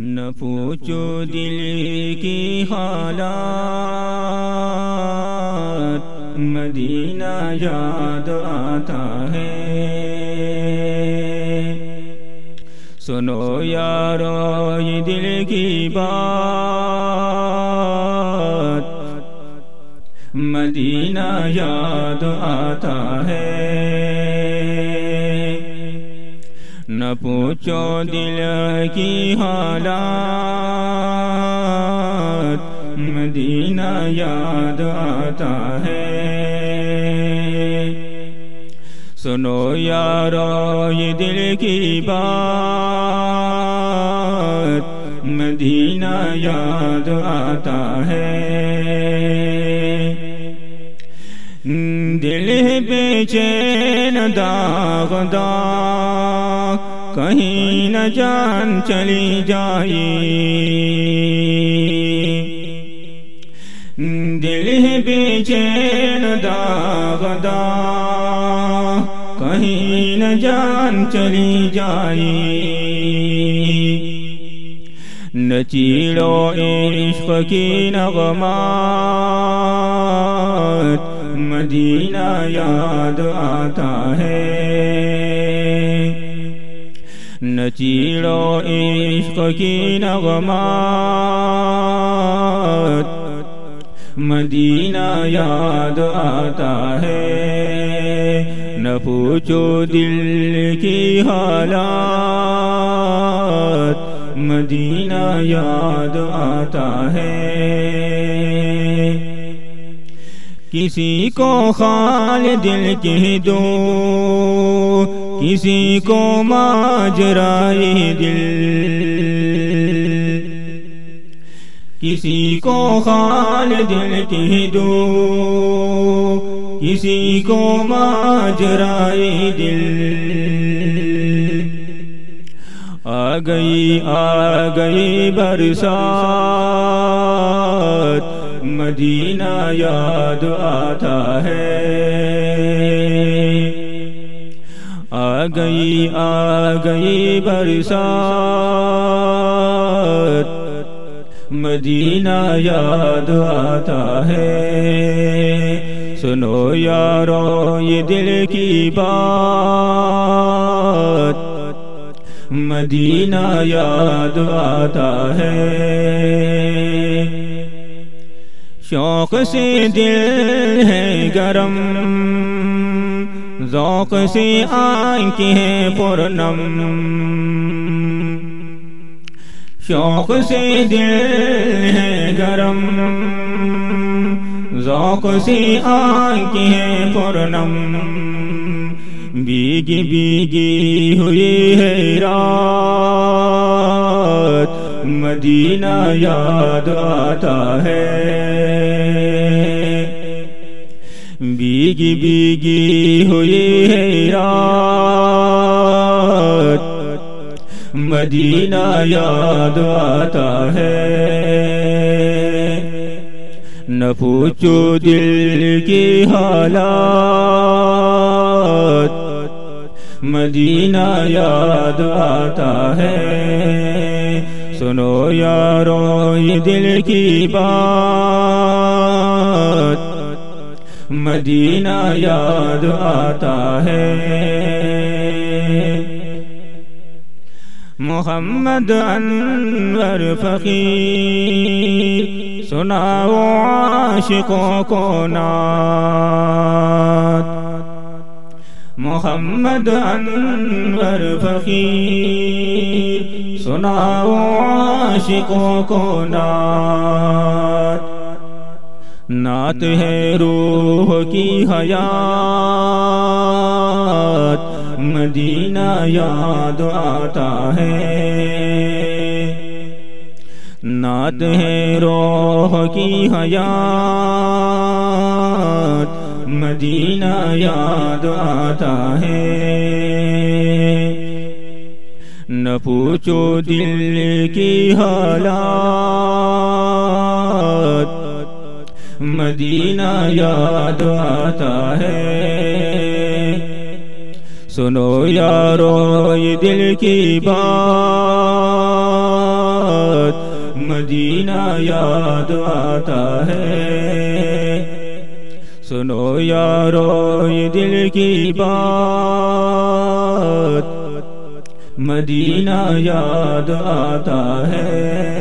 نہ پوچھو دل کی حالات، مدینہ یاد آتا ہے۔ سنو یارو، یہ دل کی بات، مدینہ یاد آتا ہے۔ نہ پوچھو دل کی حالات، مدینہ یاد آتا ہے۔ سنو یارو، یہ دل کی بات، مدینہ یاد آتا ہے۔ دل بے چین داغ داغ کہیں نہ جان چلی جائی دل بے چین داغ داغ کہیں نہ جان چلی جائی نچیڑو عشق کی نغمات۔ مدینہ یاد آتا ہے۔ عشق کی نغمات مدینہ یاد آتا ہے۔ نہ پوچھو دل کی حالات۔ مدینہ یاد آتا ہے۔ کسی کو خال دل کے دو۔ کسی کو ماجرائی دل۔ کسی کو خال دل کے دو۔ کسی کو ماجرائی دل۔ آ گئی آ گئی برسات۔ مدینہ یاد آتا ہے۔ آ گئی آ گئی برسات۔ مدینہ یاد آتا ہے۔ سنو یارو، یہ دل کی بات۔ مدینہ یاد آتا ہے۔ شوق سے دل ہے گرم۔ ذوق سے آنکھیں پورنم شوق سے دل ہے گرم۔ ذوق سے آنکھیں پورنم بیگی بیگی ہوئی ہے رات۔ مدینہ یاد آتا ہے۔ بیگی بیگی ہوئی ہے رات مدینہ یاد آتا ہے۔ نہ پوچھو دل کی حالات۔ مدینہ یاد آتا ہے۔ سنو یارو، یہ دل کی بات۔ مدینہ یاد آتا ہے۔ محمد انور فقیر، سناؤ عاشقوں کو نات محمد انور فقیر، سناؤ عاشقوں کو نات نعت ہے روح کی حیات، مدینہ یاد آتا ہے۔ نعت ہے روح کی حیات، مدینہ یاد آتا ہے۔ نہ پوچھو دل کی حالات مدینہ یاد آتا ہے۔ سنو یارو، یہ دل کی بات۔ مدینہ یاد آتا ہے۔ سنو یارو، یہ دل کی بات۔ مدینہ یاد آتا ہے۔